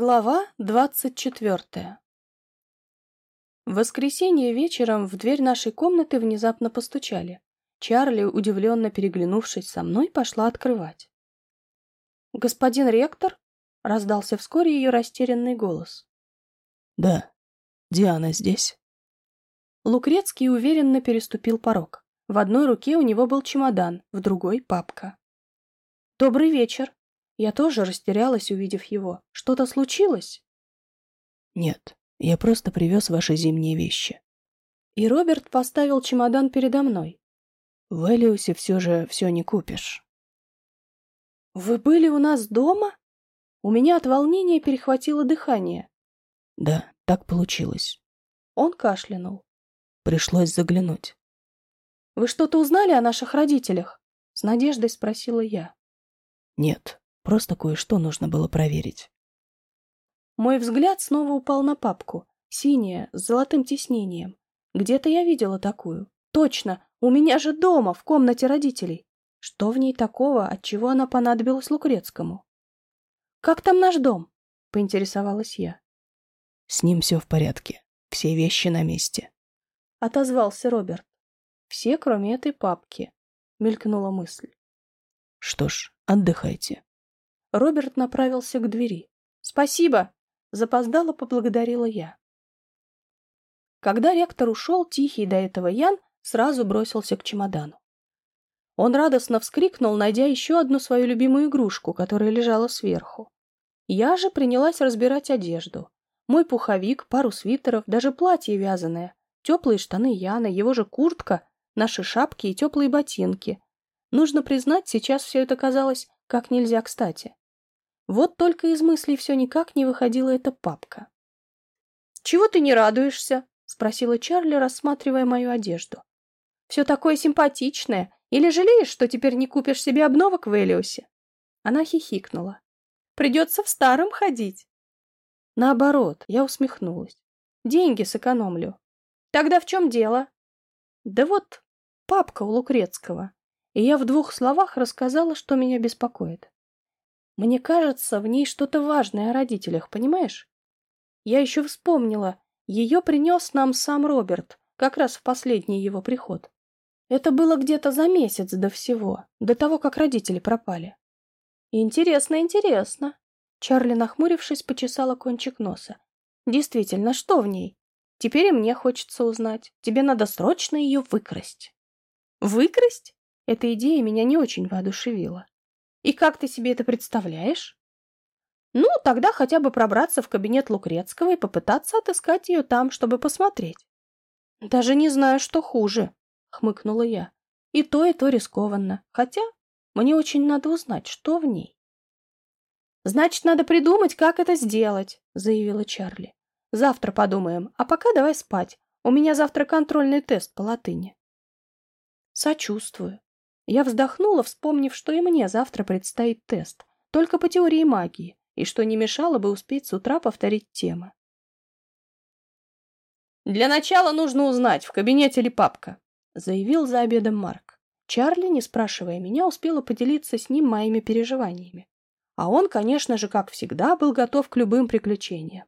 Глава двадцать четвертая В воскресенье вечером в дверь нашей комнаты внезапно постучали. Чарли, удивленно переглянувшись со мной, пошла открывать. «Господин ректор?» — раздался вскоре ее растерянный голос. «Да. Диана здесь?» Лукрецкий уверенно переступил порог. В одной руке у него был чемодан, в другой — папка. «Добрый вечер!» Я тоже растерялась, увидев его. Что-то случилось? Нет, я просто привез ваши зимние вещи. И Роберт поставил чемодан передо мной. В Элиусе все же все не купишь. Вы были у нас дома? У меня от волнения перехватило дыхание. Да, так получилось. Он кашлянул. Пришлось заглянуть. Вы что-то узнали о наших родителях? С надеждой спросила я. Нет, Просто кое-что нужно было проверить. Мой взгляд снова упал на папку. Синяя, с золотым тиснением. Где-то я видела такую. Точно, у меня же дома, в комнате родителей. Что в ней такого, от чего она понадобилась Лукрецкому? «Как там наш дом?» — поинтересовалась я. «С ним все в порядке. Все вещи на месте», — отозвался Роберт. «Все, кроме этой папки», — мелькнула мысль. «Что ж, отдыхайте. Роберт направился к двери. «Спасибо!» — запоздало поблагодарила я. Когда ректор ушел, тихий до этого Ян сразу бросился к чемодану. Он радостно вскрикнул, найдя еще одну свою любимую игрушку, которая лежала сверху. Я же принялась разбирать одежду. Мой пуховик, пару свитеров, даже платье вязаное, теплые штаны Яна, его же куртка, наши шапки и теплые ботинки. Нужно признать, сейчас все это казалось как нельзя кстати. Вот только из мыслей все никак не выходила эта папка. «Чего ты не радуешься?» — спросила Чарли, рассматривая мою одежду. «Все такое симпатичное. Или жалеешь, что теперь не купишь себе обновок в Элиусе?» Она хихикнула. «Придется в старом ходить». Наоборот, я усмехнулась. «Деньги сэкономлю». «Тогда в чем дело?» «Да вот, папка у Лукрецкого». И я в двух словах рассказала, что меня беспокоит. Мне кажется, в ней что-то важное о родителях, понимаешь? Я еще вспомнила, ее принес нам сам Роберт, как раз в последний его приход. Это было где-то за месяц до всего, до того, как родители пропали. Интересно, интересно. Чарли, нахмурившись, почесала кончик носа. Действительно, что в ней? Теперь и мне хочется узнать. Тебе надо срочно ее выкрасть. Выкрасть? Эта идея меня не очень воодушевила. И как ты себе это представляешь? Ну, тогда хотя бы пробраться в кабинет Лукрецкого и попытаться отыскать ее там, чтобы посмотреть. Даже не знаю, что хуже, хмыкнула я. И то, и то рискованно. Хотя мне очень надо узнать, что в ней. Значит, надо придумать, как это сделать, заявила Чарли. Завтра подумаем, а пока давай спать. У меня завтра контрольный тест по латыни. Сочувствую. Я вздохнула, вспомнив, что и мне завтра предстоит тест, только по теории магии, и что не мешало бы успеть с утра повторить темы. «Для начала нужно узнать, в кабинете ли папка», — заявил за обедом Марк. Чарли, не спрашивая меня, успела поделиться с ним моими переживаниями. А он, конечно же, как всегда, был готов к любым приключениям.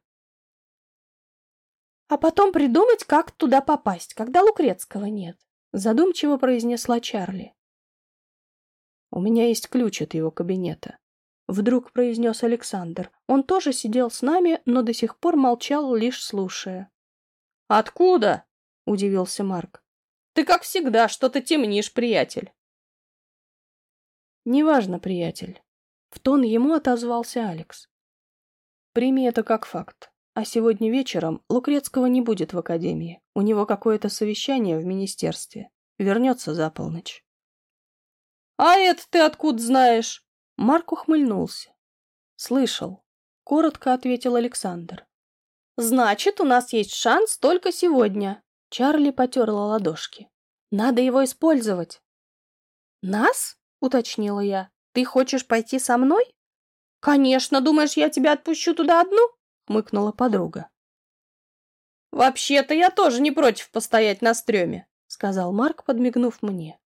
«А потом придумать, как туда попасть, когда Лукрецкого нет», — задумчиво произнесла Чарли. «У меня есть ключ от его кабинета», — вдруг произнес Александр. Он тоже сидел с нами, но до сих пор молчал, лишь слушая. «Откуда?» — удивился Марк. «Ты, как всегда, что-то темнишь, приятель». «Неважно, приятель», — в тон ему отозвался Алекс. «Прими это как факт. А сегодня вечером Лукрецкого не будет в академии. У него какое-то совещание в министерстве. Вернется за полночь». «А это ты откуда знаешь?» Марк ухмыльнулся. «Слышал», — коротко ответил Александр. «Значит, у нас есть шанс только сегодня». Чарли потерла ладошки. «Надо его использовать». «Нас?» — уточнила я. «Ты хочешь пойти со мной?» «Конечно, думаешь, я тебя отпущу туда одну?» — хмыкнула подруга. «Вообще-то я тоже не против постоять на стреме», — сказал Марк, подмигнув мне.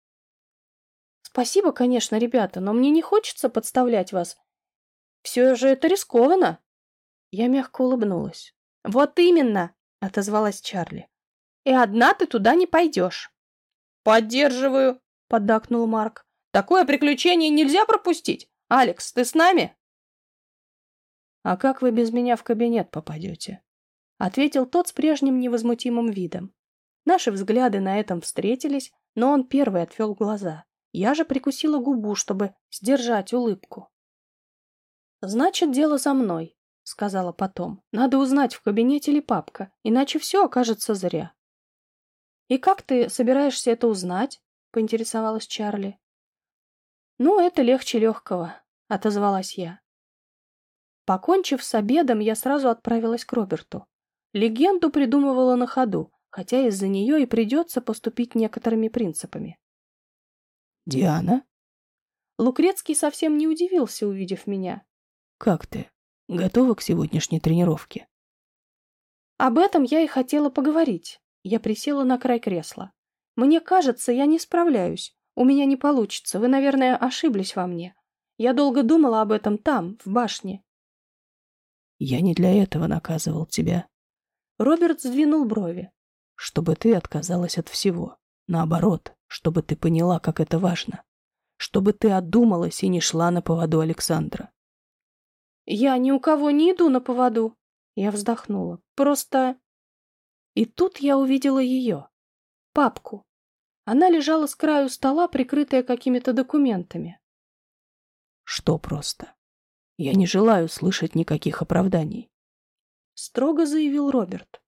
Спасибо, конечно, ребята, но мне не хочется подставлять вас. Все же это рискованно. Я мягко улыбнулась. «Вот именно!» — отозвалась Чарли. «И одна ты туда не пойдешь». «Поддерживаю!» — поддакнул Марк. «Такое приключение нельзя пропустить! Алекс, ты с нами?» «А как вы без меня в кабинет попадете?» — ответил тот с прежним невозмутимым видом. Наши взгляды на этом встретились, но он первый отвел глаза. Я же прикусила губу, чтобы сдержать улыбку. «Значит, дело за мной», — сказала потом. «Надо узнать, в кабинете ли папка, иначе все окажется зря». «И как ты собираешься это узнать?» — поинтересовалась Чарли. «Ну, это легче легкого», — отозвалась я. Покончив с обедом, я сразу отправилась к Роберту. Легенду придумывала на ходу, хотя из-за нее и придется поступить некоторыми принципами. «Диана?» Лукрецкий совсем не удивился, увидев меня. «Как ты? Готова к сегодняшней тренировке?» Об этом я и хотела поговорить. Я присела на край кресла. Мне кажется, я не справляюсь. У меня не получится. Вы, наверное, ошиблись во мне. Я долго думала об этом там, в башне. Я не для этого наказывал тебя. Роберт сдвинул брови. Чтобы ты отказалась от всего. Наоборот, чтобы ты поняла, как это важно. Чтобы ты отдумалась и не шла на поводу Александра. Я ни у кого не иду на поводу. Я вздохнула. Просто... И тут я увидела ее. Папку. Она лежала с краю стола, прикрытая какими-то документами. Что просто? Я не желаю слышать никаких оправданий. Строго заявил Роберт.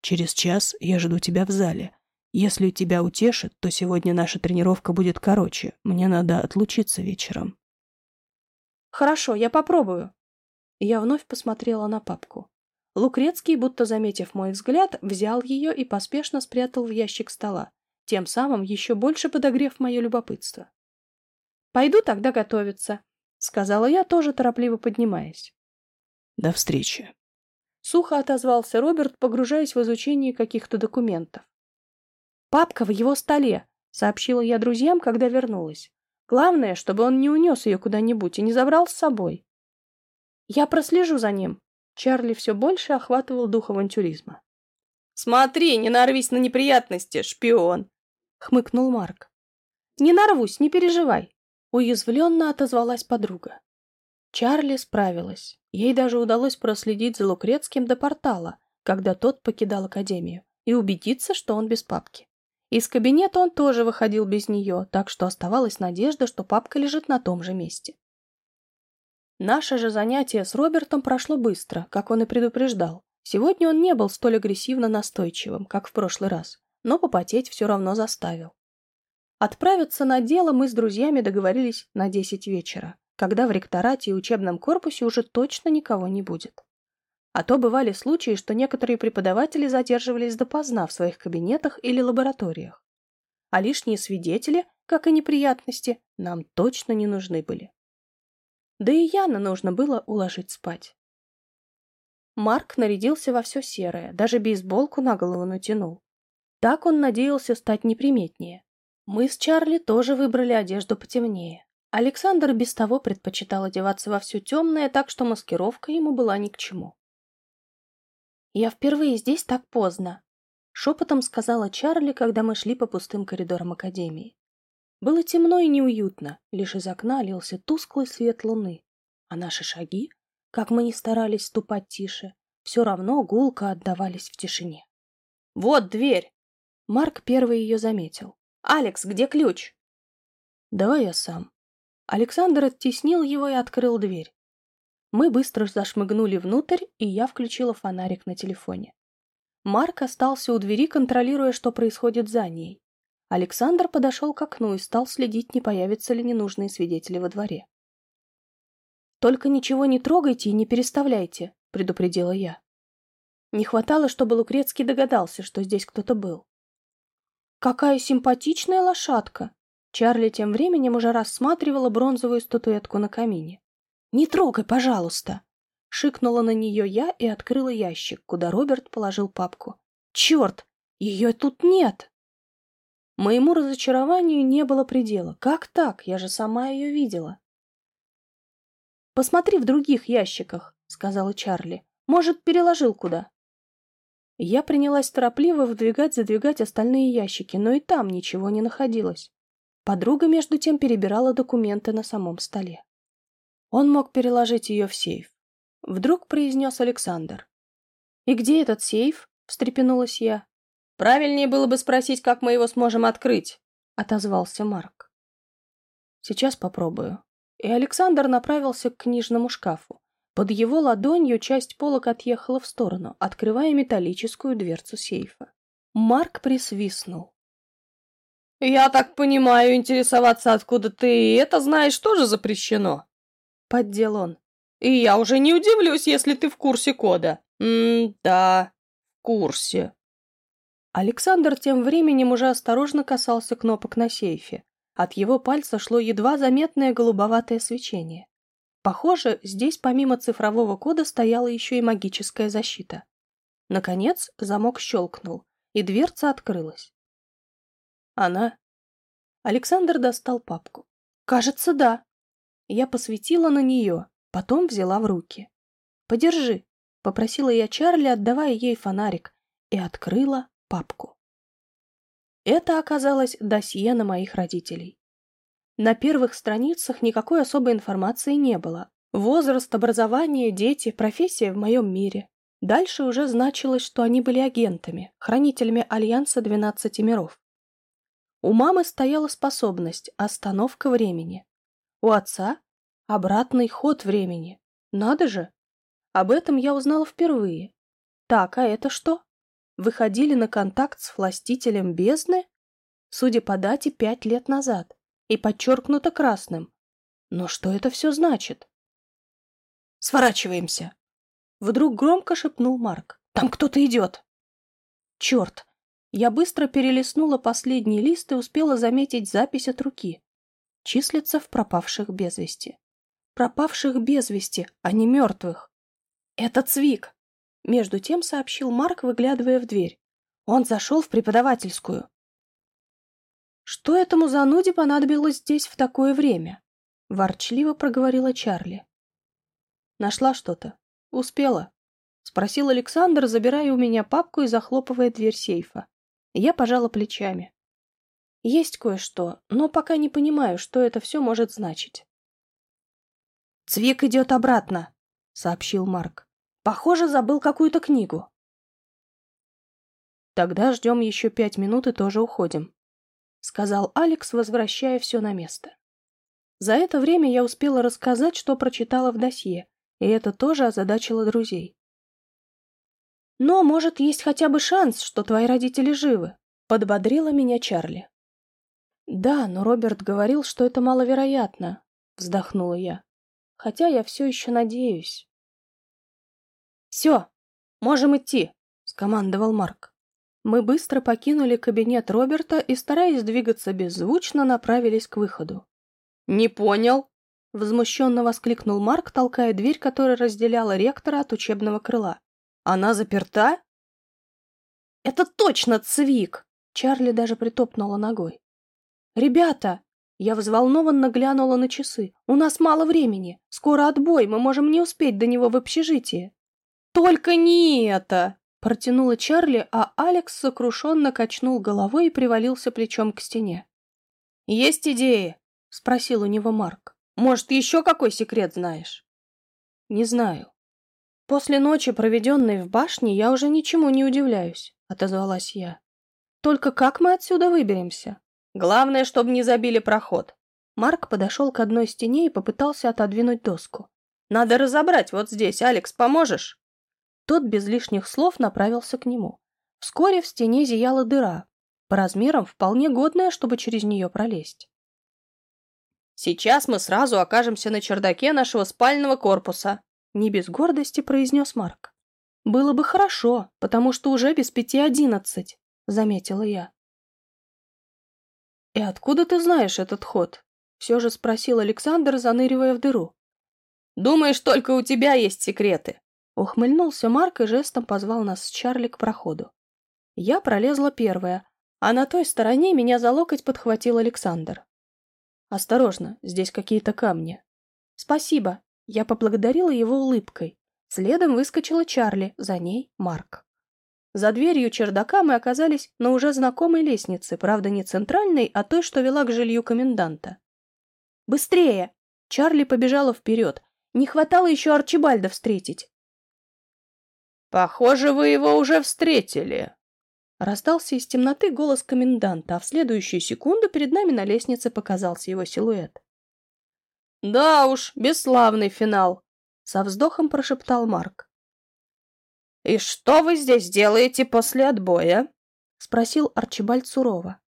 Через час я жду тебя в зале. Если тебя утешит, то сегодня наша тренировка будет короче. Мне надо отлучиться вечером. Хорошо, я попробую. Я вновь посмотрела на папку. Лукрецкий, будто заметив мой взгляд, взял ее и поспешно спрятал в ящик стола, тем самым еще больше подогрев мое любопытство. «Пойду тогда готовиться», — сказала я, тоже торопливо поднимаясь. «До встречи», — сухо отозвался Роберт, погружаясь в изучение каких-то документов. «Папка в его столе», — сообщила я друзьям, когда вернулась. «Главное, чтобы он не унес ее куда-нибудь и не забрал с собой». «Я прослежу за ним». Чарли все больше охватывал дух авантюризма. «Смотри, не нарвись на неприятности, шпион!» — хмыкнул Марк. «Не нарвусь, не переживай», — уязвленно отозвалась подруга. Чарли справилась. Ей даже удалось проследить за Лукрецким до портала, когда тот покидал Академию, и убедиться, что он без папки. Из кабинета он тоже выходил без нее, так что оставалась надежда, что папка лежит на том же месте. Наше же занятие с Робертом прошло быстро, как он и предупреждал. Сегодня он не был столь агрессивно настойчивым, как в прошлый раз, но попотеть все равно заставил. Отправиться на дело мы с друзьями договорились на 10 вечера, когда в ректорате и учебном корпусе уже точно никого не будет. А то бывали случаи, что некоторые преподаватели задерживались допоздна в своих кабинетах или лабораториях. А лишние свидетели, как и неприятности, нам точно не нужны были. Да и Яна нужно было уложить спать. Марк нарядился во все серое, даже бейсболку на голову натянул. Так он надеялся стать неприметнее. Мы с Чарли тоже выбрали одежду потемнее. Александр без того предпочитал одеваться во все темное, так что маскировка ему была ни к чему. «Я впервые здесь так поздно», — шепотом сказала Чарли, когда мы шли по пустым коридорам Академии. Было темно и неуютно, лишь из окна лился тусклый свет луны. А наши шаги, как мы ни старались ступать тише, все равно гулко отдавались в тишине. «Вот дверь!» Марк первый ее заметил. «Алекс, где ключ?» «Давай я сам». Александр оттеснил его и открыл дверь. Мы быстро зашмыгнули внутрь, и я включила фонарик на телефоне. Марк остался у двери, контролируя, что происходит за ней. Александр подошел к окну и стал следить, не появятся ли ненужные свидетели во дворе. «Только ничего не трогайте и не переставляйте», — предупредила я. Не хватало, чтобы Лукрецкий догадался, что здесь кто-то был. «Какая симпатичная лошадка!» Чарли тем временем уже рассматривала бронзовую статуэтку на камине. «Не трогай, пожалуйста!» Шикнула на нее я и открыла ящик, куда Роберт положил папку. «Черт! Ее тут нет!» Моему разочарованию не было предела. Как так? Я же сама ее видела. «Посмотри в других ящиках», — сказала Чарли. Может, переложил куда?» Я принялась торопливо выдвигать-задвигать остальные ящики, но и там ничего не находилось. Подруга, между тем, перебирала документы на самом столе. Он мог переложить ее в сейф. Вдруг произнес Александр. «И где этот сейф?» — встрепенулась я. «Правильнее было бы спросить, как мы его сможем открыть», — отозвался Марк. «Сейчас попробую». И Александр направился к книжному шкафу. Под его ладонью часть полок отъехала в сторону, открывая металлическую дверцу сейфа. Марк присвистнул. «Я так понимаю, интересоваться, откуда ты это знаешь, тоже запрещено?» Поддел он. «И я уже не удивлюсь, если ты в курсе кода». «М-да, в курсе». Александр тем временем уже осторожно касался кнопок на сейфе. От его пальца шло едва заметное голубоватое свечение. Похоже, здесь помимо цифрового кода стояла еще и магическая защита. Наконец замок щелкнул, и дверца открылась. Она? Александр достал папку. Кажется, да. Я посветила на нее, потом взяла в руки. Подержи, попросила я Чарли, отдавая ей фонарик, и открыла папку. Это оказалось досье на моих родителей. На первых страницах никакой особой информации не было. Возраст, образование, дети, профессия в моем мире. Дальше уже значилось, что они были агентами, хранителями Альянса 12 миров. У мамы стояла способность остановка времени. У отца обратный ход времени. Надо же! Об этом я узнала впервые. Так, а это что? Выходили на контакт с властителем бездны? Судя по дате, пять лет назад и подчеркнуто красным. Но что это все значит? «Сворачиваемся!» Вдруг громко шепнул Марк. «Там кто-то идет!» «Черт!» Я быстро перелистнула последний лист и успела заметить запись от руки. Числится в пропавших без вести. Пропавших без вести, а не мертвых. «Это Цвик!» Между тем сообщил Марк, выглядывая в дверь. Он зашел в преподавательскую. «Что этому зануде понадобилось здесь в такое время?» — ворчливо проговорила Чарли. «Нашла что-то. Успела», — спросил Александр, забирая у меня папку и захлопывая дверь сейфа. Я пожала плечами. «Есть кое-что, но пока не понимаю, что это все может значить». «Цвик идет обратно», — сообщил Марк. «Похоже, забыл какую-то книгу». «Тогда ждем еще пять минут и тоже уходим», сказал Алекс, возвращая все на место. За это время я успела рассказать, что прочитала в досье, и это тоже озадачило друзей. «Но, может, есть хотя бы шанс, что твои родители живы», — подбодрила меня Чарли. «Да, но Роберт говорил, что это маловероятно», — вздохнула я. «Хотя я все еще надеюсь». «Все, можем идти», — скомандовал Марк. Мы быстро покинули кабинет Роберта и, стараясь двигаться беззвучно, направились к выходу. «Не понял!» — возмущенно воскликнул Марк, толкая дверь, которая разделяла ректора от учебного крыла. «Она заперта?» «Это точно Цвик!» — Чарли даже притопнула ногой. «Ребята!» — я взволнованно глянула на часы. «У нас мало времени. Скоро отбой, мы можем не успеть до него в общежитие». «Только не это!» Протянула Чарли, а Алекс сокрушенно качнул головой и привалился плечом к стене. «Есть идеи?» — спросил у него Марк. «Может, еще какой секрет знаешь?» «Не знаю. После ночи, проведенной в башне, я уже ничему не удивляюсь», — отозвалась я. «Только как мы отсюда выберемся?» «Главное, чтобы не забили проход». Марк подошел к одной стене и попытался отодвинуть доску. «Надо разобрать вот здесь. Алекс, поможешь?» Тот без лишних слов направился к нему. Вскоре в стене зияла дыра, по размерам вполне годная, чтобы через нее пролезть. «Сейчас мы сразу окажемся на чердаке нашего спального корпуса», — не без гордости произнес Марк. «Было бы хорошо, потому что уже без пяти одиннадцать», — заметила я. «И откуда ты знаешь этот ход?» — все же спросил Александр, заныривая в дыру. «Думаешь, только у тебя есть секреты?» Ухмыльнулся Марк и жестом позвал нас с Чарли к проходу. Я пролезла первая, а на той стороне меня за локоть подхватил Александр. «Осторожно, здесь какие-то камни». «Спасибо», — я поблагодарила его улыбкой. Следом выскочила Чарли, за ней Марк. За дверью чердака мы оказались на уже знакомой лестнице, правда не центральной, а той, что вела к жилью коменданта. «Быстрее!» Чарли побежала вперед. Не хватало еще Арчибальда встретить. «Похоже, вы его уже встретили!» Раздался из темноты голос коменданта, а в следующую секунду перед нами на лестнице показался его силуэт. «Да уж, бесславный финал!» — со вздохом прошептал Марк. «И что вы здесь делаете после отбоя?» — спросил Арчибальд сурово.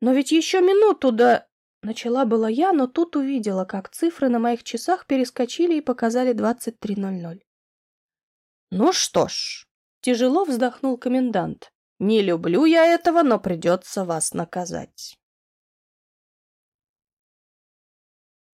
«Но ведь еще минуту до...» Начала была я, но тут увидела, как цифры на моих часах перескочили и показали 23.00. «Ну что ж», — тяжело вздохнул комендант, — «не люблю я этого, но придется вас наказать».